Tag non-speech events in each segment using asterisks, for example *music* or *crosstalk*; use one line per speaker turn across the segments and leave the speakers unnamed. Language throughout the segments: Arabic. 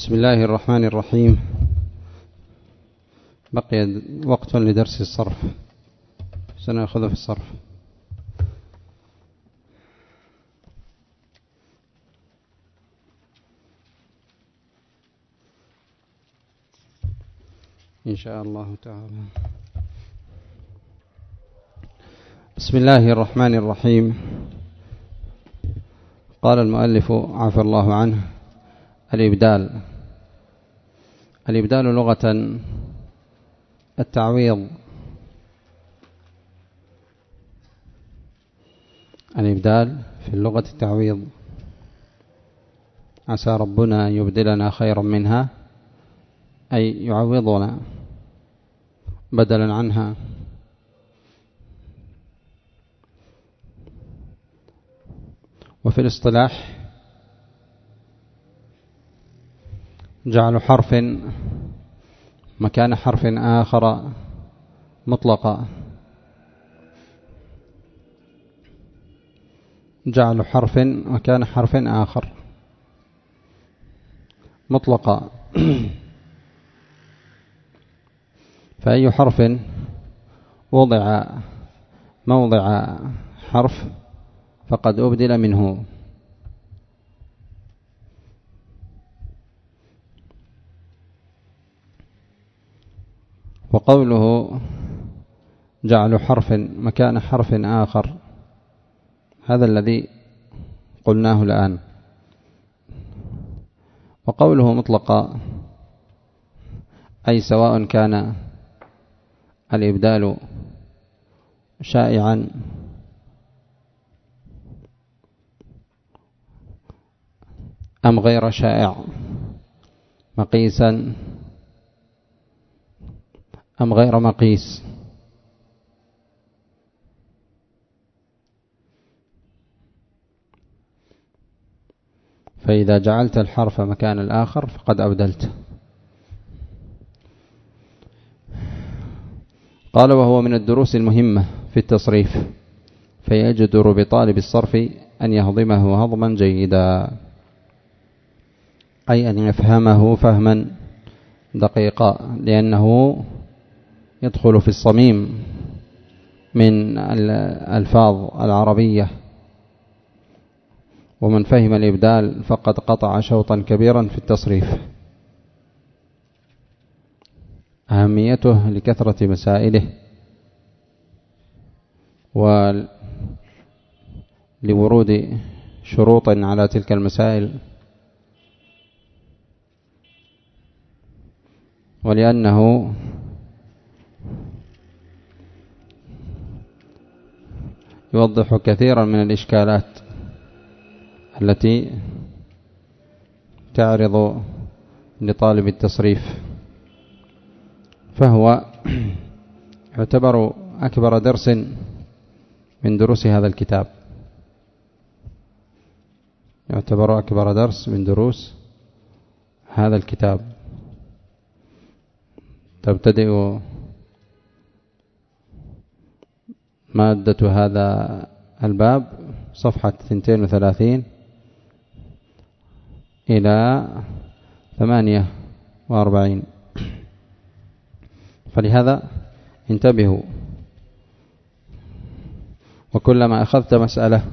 بسم الله الرحمن الرحيم. بقي وقت لدرس الصرف. سنأخذ في الصرف. إن شاء الله تعالى. بسم الله الرحمن الرحيم. قال المؤلف عفى الله عنه. الإبدال. الإبدال لغة التعويض. الإبدال في اللغة التعويض. عسى ربنا أن يبدلنا خيرا منها أي يعوضنا بدلا عنها. وفي الاصطلاح جعل حرف مكان حرف آخر مطلقا. جعل حرف مكان حرف آخر مطلقا. فأي حرف وضع موضع حرف فقد أبدل منه. وقوله جعل حرف مكان حرف آخر. هذا الذي قلناه الآن. وقوله مطلقا أي سواء كان الإبدال شائعا. أم غير شائع مقيسا. أم غير مقيس؟ فإذا جعلت الحرف مكان الآخر فقد أبدلت. قال وهو من الدروس المهمة في التصريف فيجدر بطالب الصرف أن يهضمه هضما جيدا أي أن يفهمه فهما دقيقا لأنه يدخل في الصميم من الألفاظ العربية. ومن فهم الإبدال فقد قطع شوطا كبيرا في التصريف. أهميته لكثرة مسائله ولورود شروط على تلك المسائل. ولأنه يوضح كثيرا من الإشكالات التي تعرض لطالب التصريف فهو يعتبر أكبر درس من دروس هذا الكتاب. يعتبر أكبر درس من دروس هذا الكتاب. تبتدئ مادة هذا الباب صفحة 32 إلى 48 فلهذا انتبهوا. وكلما أخذت مسألة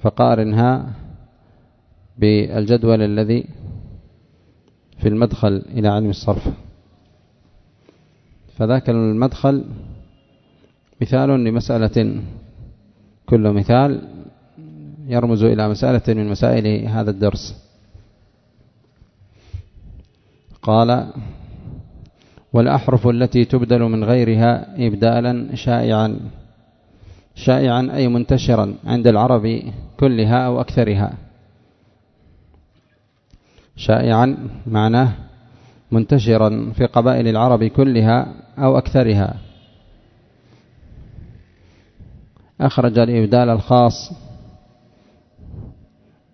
فقارنها بالجدول الذي في المدخل إلى علم الصرف. فذاك المدخل مثال لمسألة كل مثال يرمز إلى مسألة من مسائل هذا الدرس. قال والأحرف التي تبدل من غيرها إبدالا شائعا. شائعا أي منتشرا عند العرب كلها أو أكثرها. شائعا معناه منتشرا في قبائل العرب كلها أو أكثرها. أخرج الإبدال الخاص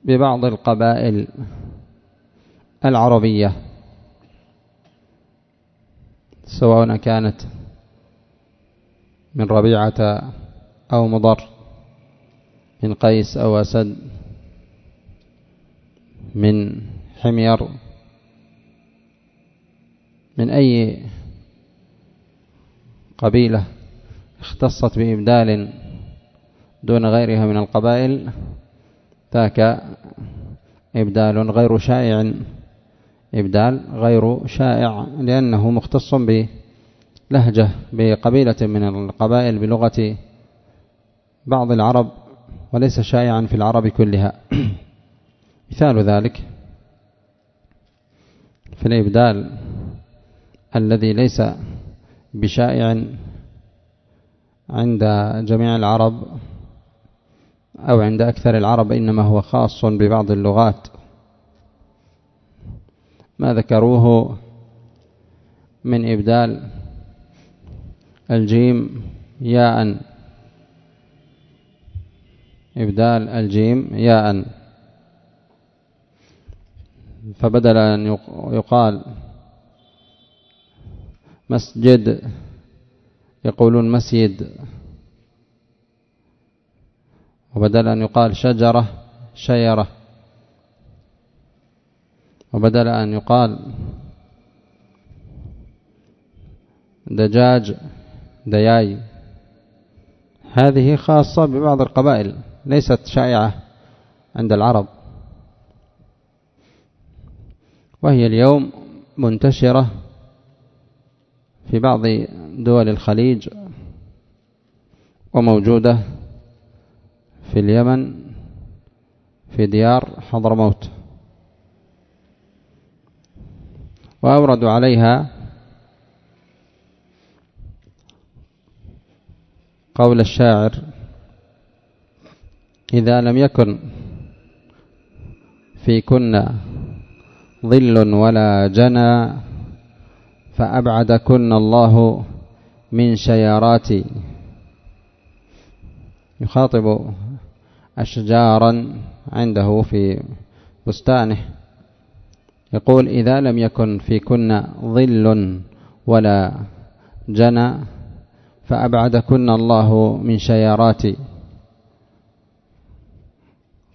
ببعض القبائل العربية سواء كانت من ربيعة أو مضر من قيس أو أسد من حمير من أي قبيلة اختصت بإبدال دون غيرها من القبائل ذاك إبدال غير شائع. إبدال غير شائع لأنه مختص بلهجة بقبيلة من القبائل بلغة بعض العرب وليس شائعا في العرب كلها. *clears throat* مثال ذلك في الإبدال الذي ليس بشائع عند جميع العرب أو عند أكثر العرب إنما هو خاص ببعض اللغات. ما ذكروه من إبدال الجيم ياء. إبدال الجيم ياء. فبدل أن يقال مسجد يقولون مسيد وبدل أن يقال شجرة شيرة. وبدل أن يقال دجاج دياي. هذه خاصة ببعض القبائل ليست شائعة عند العرب. وهي اليوم منتشرة في بعض دول الخليج وموجودة في اليمن في ديار حضرموت. وأوردوا عليها قول الشاعر إذا لم يكن في كنا ظل ولا جنى فأبعدكن الله من شياراتي. يخاطب أشجارا عنده في بستانه. يقول إذا لم يكن فيكن ظل ولا جنى فأبعدكن الله من شياراتي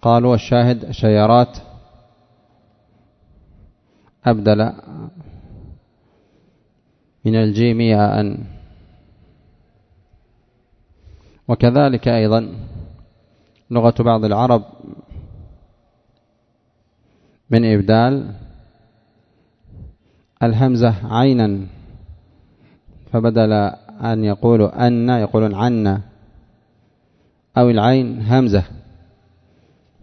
قالوا الشاهد شيارات أبدل من الجيم ياء. وكذلك أيضا لغة بعض العرب من إبدال الهمزة عينا فبدل أن يقولوا أن يقولون عنا أو العين همزة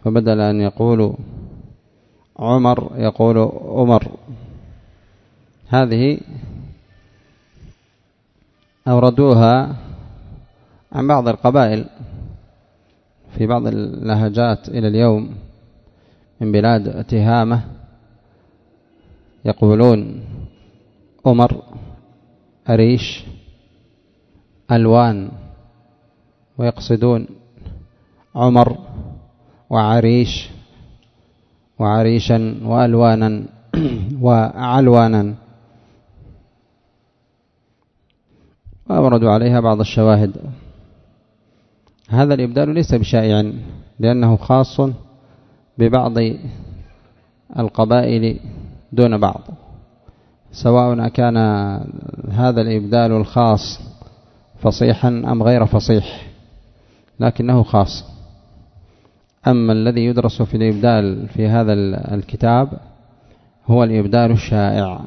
فبدل أن يقولوا عمر يقول عمر. هذه أوردوها عن بعض القبائل. في بعض اللهجات إلى اليوم من بلاد تهامة يقولون أمر أريش ألوان ويقصدون عمر وعريش وعريشا وألوانا *clears throat* وعلوانا. وأوردوا عليها بعض الشواهد. هذا الإبدال ليس بشائع لأنه خاص ببعض القبائل دون بعض. سواء كان هذا الإبدال الخاص فصيحا أم غير فصيح لكنه خاص. أما الذي يدرس في الإبدال في هذا الكتاب هو الإبدال الشائع.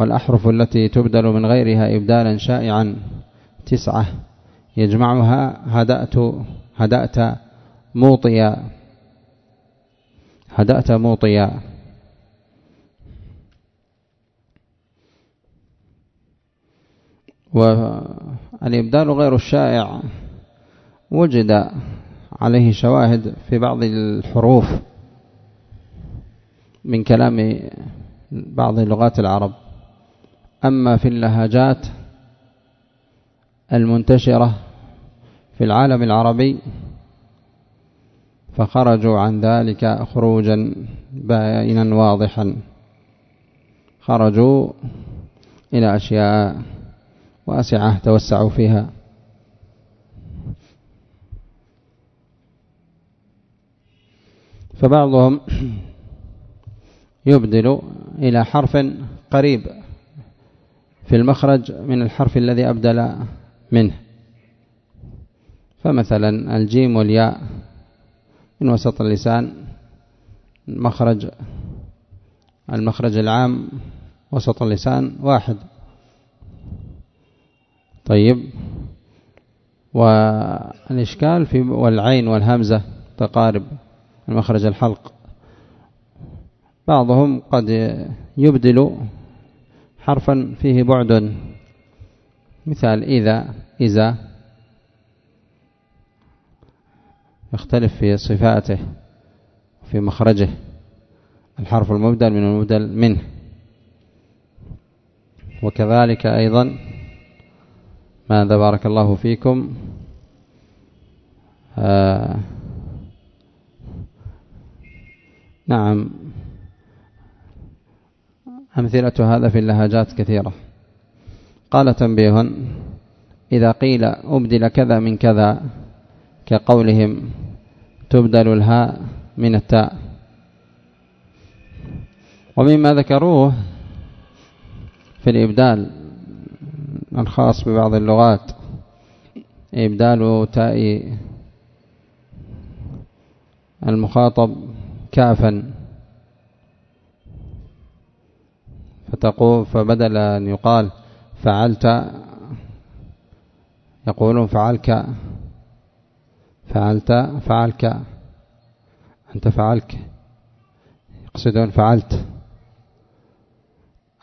والأحرف التي تبدل من غيرها إبدالا شائعا تسعة. يجمعها هدأت هدأت موطيا هدأت موطيا والإبدال غير الشائع وجد عليه شواهد في بعض الحروف من كلام بعض لغات العرب. أما في اللهجات المنتشرة في العالم العربي فخرجوا عن ذلك خروجا باينا واضحا. خرجوا إلى أشياء واسعة توسعوا فيها. فبعضهم يبدل إلى حرف قريب في المخرج من الحرف الذي أبدل منه. فمثلا الجيم والياء من وسط اللسان مخرج المخرج العام وسط اللسان واحد. طيب. والإشكال في والعين والهمزة تقارب المخرج الحلق. بعضهم قد يبدل حرفا فيه بعد. مثال إذا إذا. يختلف في صفاته في مخرجه. الحرف المبدل من المبدل منه. وكذلك أيضا ماذا بارك الله فيكم؟ آه نعم. أمثلة هذا في اللهجات كثيرة. قال تنبيه إذا قيل أبدل كذا من كذا كقولهم تبدل الهاء من التاء. ومما ذكروه في الإبدال الخاص ببعض اللغات إبدال تاء المخاطب كافا. فتقول فبدل أن يقال فعلت يقولون فعلك. فعلت فعلك. أنت فعلك. يقصدون فعلت.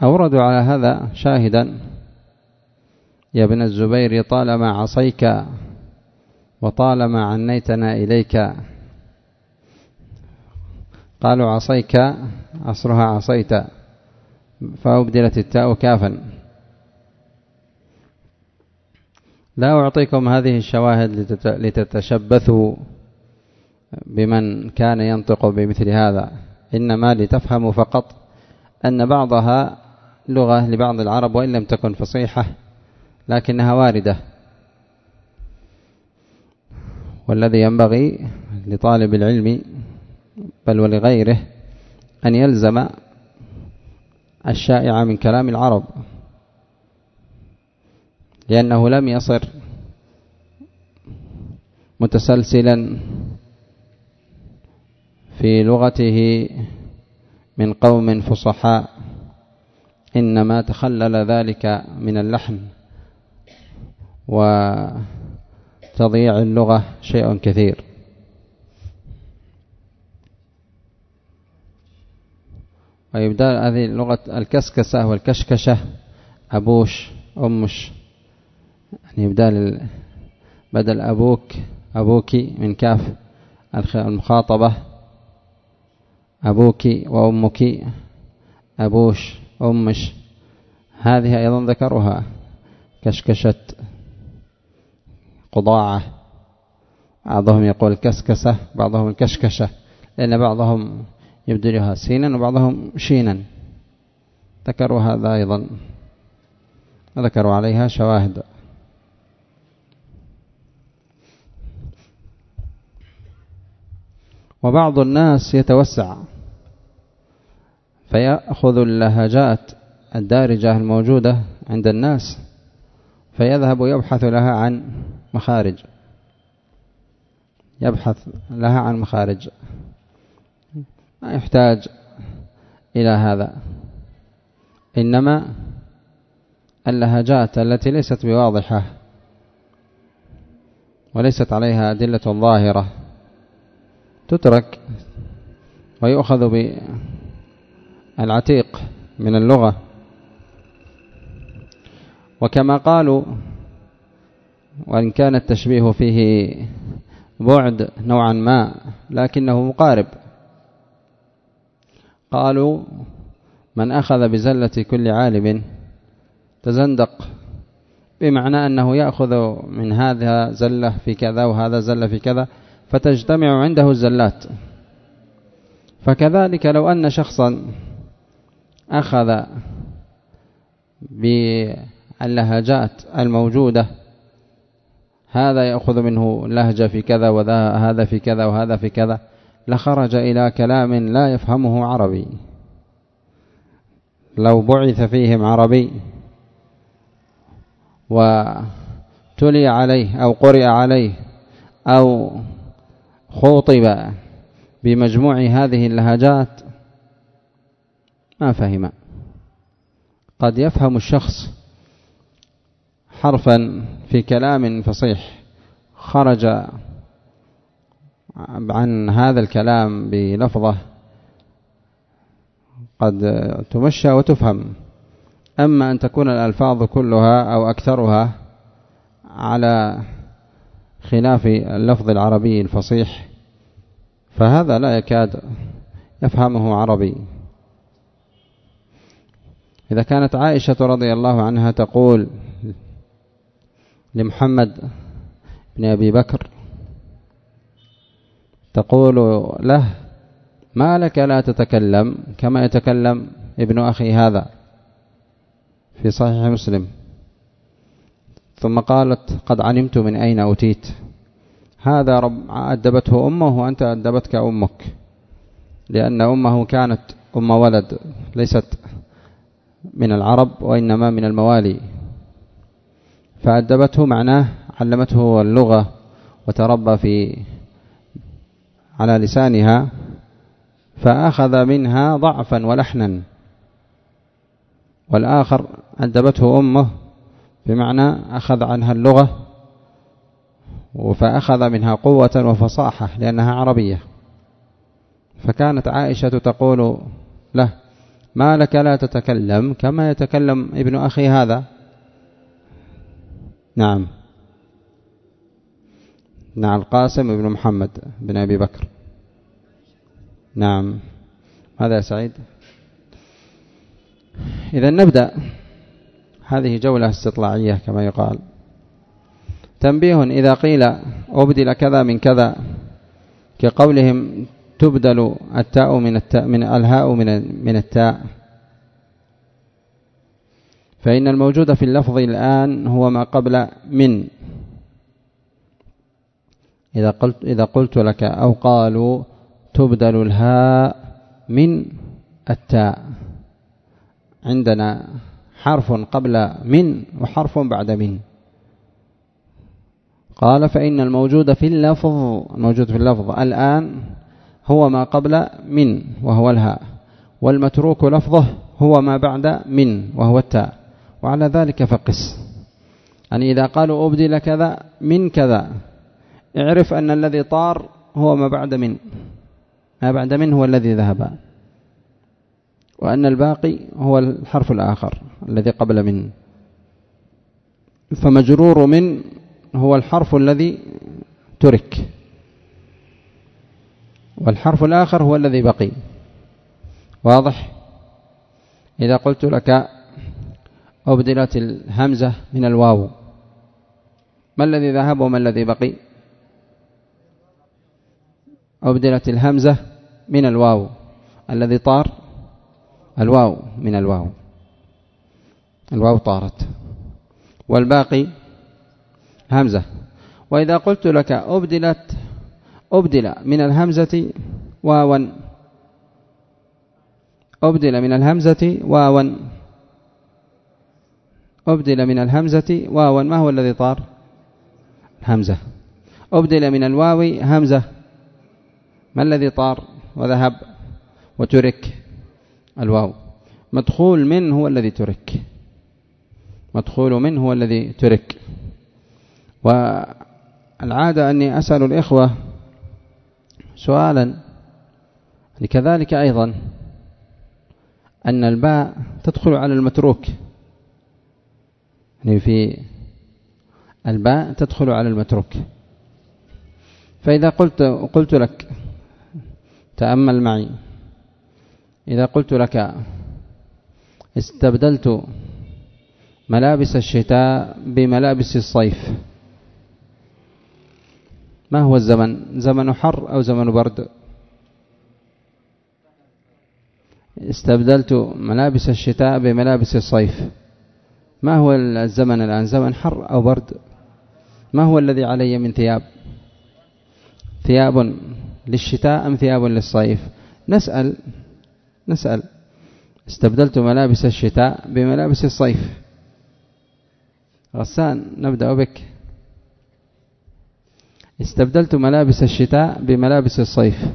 أوردوا على هذا شاهدا. يا ابن الزبير طالما عصيك وطالما عنيتنا إليك. قالوا عصيك عصرها عصيت. فأبدلت التاء كافا. لا أعطيكم هذه الشواهد لتتشبثوا بمن كان ينطق بمثل هذا. إنما لتفهموا فقط أن بعضها لغة لبعض العرب وإن لم تكن فصيحة لكنها واردة. والذي ينبغي لطالب العلم بل ولغيره أن يلزم الشائع من كلام العرب. لأنه لم يصر متسلسلا في لغته من قوم فصحاء. إنما تخلل ذلك من اللحن وتضييع اللغة شيء كثير. ويبدال هذه اللغة الكسكسة والكشكشة أبوش أمش يعني يبدال بدل أبوك أبوك من كاف المخاطبة أبوك وأمك أبوش أمش. هذه أيضا ذكرها. كشكشة قضاعة. بعضهم يقول كسكسة بعضهم الكشكشة لأن بعضهم يبدلها سينا وبعضهم شينا. ذكروا هذا أيضا. ذكروا عليها شواهد. وبعض الناس يتوسع. فيأخذ اللهجات الدارجة الموجودة عند الناس فيذهب يبحث لها عن مخارج. يبحث لها عن مخارج. ما يحتاج إلى هذا. إنما اللهجات التي ليست بواضحة وليست عليها أدلة ظاهرة تترك ويؤخذ بالعتيق من اللغة. وكما قالوا وإن كان التشبيه فيه بعد نوعا ما لكنه مقارب. قالوا من أخذ بزلة كل عالم تزندق بمعنى أنه يأخذ من هذا زلة في كذا وهذا زلة في كذا فتجتمع عنده الزلات. فكذلك لو أن شخصا أخذ باللهجات الموجودة هذا يأخذ منه لهجة في كذا وهذا في كذا وهذا في كذا لخرج إلى كلام لا يفهمه عربي. لو بعث فيهم عربي وتلي عليه أو قرئ عليه أو خوطب بمجموع هذه اللهجات. ما فهم. قد يفهم الشخص حرفا في كلام فصيح. خرج عن هذا الكلام بلفظة قد تمشى وتفهم. أما أن تكون الألفاظ كلها أو أكثرها على خلاف اللفظ العربي الفصيح فهذا لا يكاد يفهمه عربي. إذا كانت عائشة رضي الله عنها تقول لمحمد بن أبي بكر تقول له ما لك لا تتكلم كما يتكلم ابن أخي هذا في صحيح مسلم. ثم قالت قد علمت من أين أتيت هذا رب أدبته أمه وأنت أدبتك أمك. لأن أمه كانت أم ولد ليست من العرب وإنما من الموالي. فأدبته معناه علمته اللغة وتربى في على لسانها فأخذ منها ضعفا ولحنا. والآخر أدبته أمه بمعنى أخذ عنها اللغة فأخذ منها قوة وفصاحة لأنها عربية. فكانت عائشة تقول له ما لك لا تتكلم كما يتكلم ابن أخي هذا؟ نعم. نعم القاسم بن محمد بن أبي بكر. نعم. ماذا يا سعيد؟ إذا نبدأ. هذه جولة استطلاعية كما يقال. تنبيه إذا قيل أبدل كذا من كذا كقولهم تبدل التاء من التاء من الهاء من من التاء. فإن الموجود في اللفظ الآن هو ما قبل من. إذا قلت إذا قلت لك أو قالوا تبدل الهاء من التاء. عندنا حرف قبل من وحرف بعد من. قال فإن الموجود في اللفظ الموجود في اللفظ الآن هو ما قبل من وهو الهاء والمتروك لفظه هو ما بعد من وهو التاء وعلى ذلك فقس. يعني إذا قالوا أبدل كذا من كذا اعرف أن الذي طار هو ما بعد من ما بعد من هو الذي ذهب. وأن الباقي هو الحرف الآخر الذي قبل من. فمجرور من هو الحرف الذي ترك. والحرف الآخر هو الذي بقي. واضح؟ إذا قلت لك أبدلت الهمزة من الواو ما الذي ذهب وما الذي بقي؟ أبدلت الهمزة من الواو الذي طار الواو من الواو. الواو طارت. والباقي همزة. وإذا قلت لك أبدلت أبدل من الهمزة واوا. أبدل من الهمزة واوا. أبدل من الهمزة واوا. ما هو الذي طار؟ همزة أبدل من الواو همزة. ما الذي طار؟ وذهب. وترك. الواو. مدخول من هو الذي ترك. مدخول من هو الذي ترك. والعادة أني أسأل الإخوة سؤالا. لكذلك أيضا. أن الباء تدخل على المتروك. يعني في الباء تدخل على المتروك. فإذا قلت قلت لك تأمل معي. إذا قلت لك استبدلت ملابس الشتاء بملابس الصيف ما هو الزمن؟ زمن حر أو زمن برد؟ استبدلت ملابس الشتاء بملابس الصيف ما هو الزمن الآن؟ زمن حر أو برد؟ ما هو الذي علي من ثياب؟ ثياب للشتاء أم ثياب للصيف؟ نسأل نسأل. استبدلت ملابس الشتاء بملابس الصيف. غسان نبدأ بك. استبدلت ملابس الشتاء بملابس الصيف.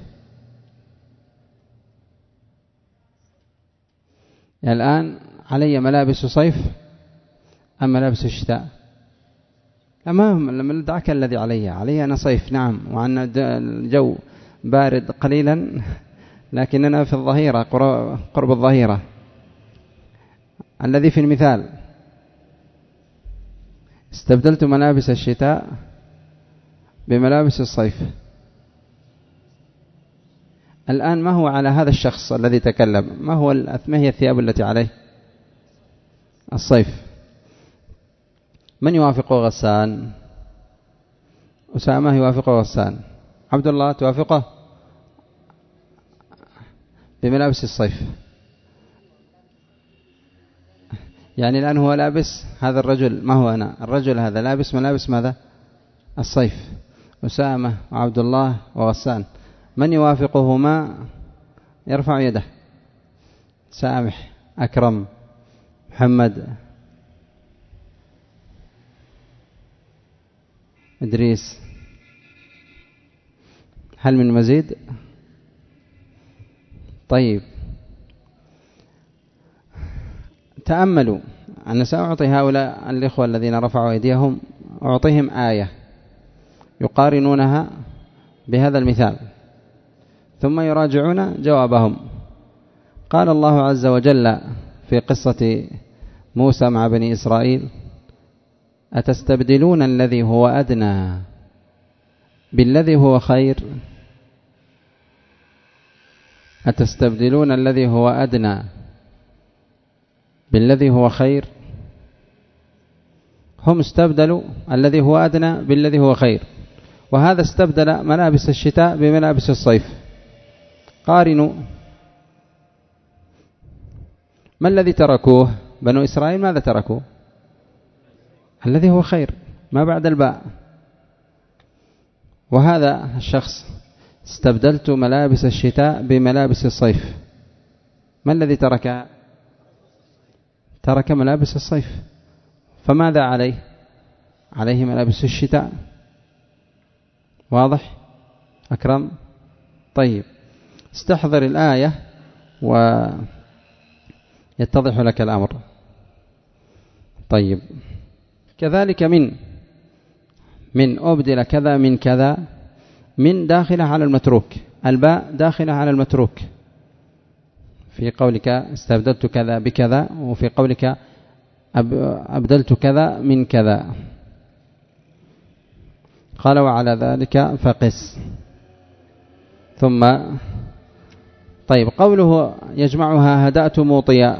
الآن علي ملابس صيف أم ملابس الشتاء؟ أمام دعك الذي علي. علي أنا صيف نعم. وعن الجو بارد قليلا. لكننا في الظهيرة قرب الظهيرة. الذي في المثال. استبدلت ملابس الشتاء بملابس الصيف. الآن ما هو على هذا الشخص الذي تكلم؟ ما هو ما هي الثياب التي عليه؟ الصيف. من يوافق غسان؟ أسامة يوافق غسان. عبد الله توافقه؟ بملابس الصيف. يعني الآن هو لابس هذا الرجل ما هو أنا؟ الرجل هذا لابس ملابس ماذا؟ الصيف. أسامة وعبد الله وغسان. من يوافقهما؟ يرفع يده. سامح أكرم محمد. إدريس. هل من مزيد؟ طيب. تأملوا. أنا سأعطي هؤلاء الإخوة الذين رفعوا أيديهم أعطيهم آية يقارنونها بهذا المثال. ثم يراجعون جوابهم. قال الله عز وجل في قصة موسى مع بني إسرائيل أتستبدلون الذي هو أدنى بالذي هو خير؟ أتستبدلون الذي هو أدنى بالذي هو خير؟ هم استبدلوا الذي هو أدنى بالذي هو خير. وهذا استبدل ملابس الشتاء بملابس الصيف. قارنوا. ما الذي تركوه؟ بنو إسرائيل ماذا تركوا؟ الذي هو خير ما بعد الباء. وهذا الشخص استبدلت ملابس الشتاء بملابس الصيف. ما الذي ترك؟ ترك ملابس الصيف. فماذا عليه؟ عليه ملابس الشتاء. واضح؟ أكرم؟ طيب. استحضر الآية ويتضح لك الأمر. طيب. كذلك من من أبدل كذا من كذا. من داخلة على المتروك. الباء داخلة على المتروك. في قولك استبدلت كذا بكذا وفي قولك أبدلت كذا من كذا. قال وعلى ذلك فقس. ثم طيب قوله يجمعها هدأت موطيا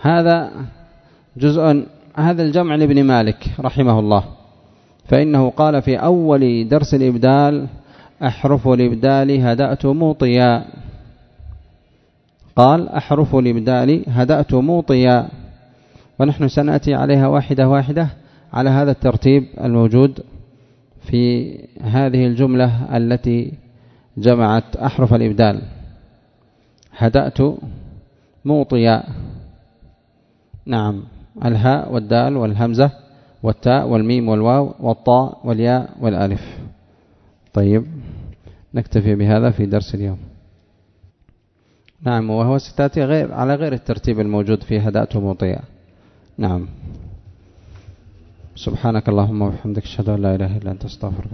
هذا جزء هذا الجمع لابن مالك رحمه الله. فإنه قال في أول درس الإبدال أحرف الإبدال هدأت موطيا. قال أحرف الإبدال هدأت موطيا. ونحن سنأتي عليها واحدة واحدة على هذا الترتيب الموجود في هذه الجملة التي جمعت أحرف الإبدال. هدأت موطيا. نعم الهاء والدال والهمزة والتاء والميم والواو والطاء والياء والالف. طيب نكتفي بهذا في درس اليوم. نعم وهو ستاتي غير على غير الترتيب الموجود في هدأت موطيا نعم. سبحانك اللهم وبحمدك أشهد أن لا إله إلا أنت أستغفرك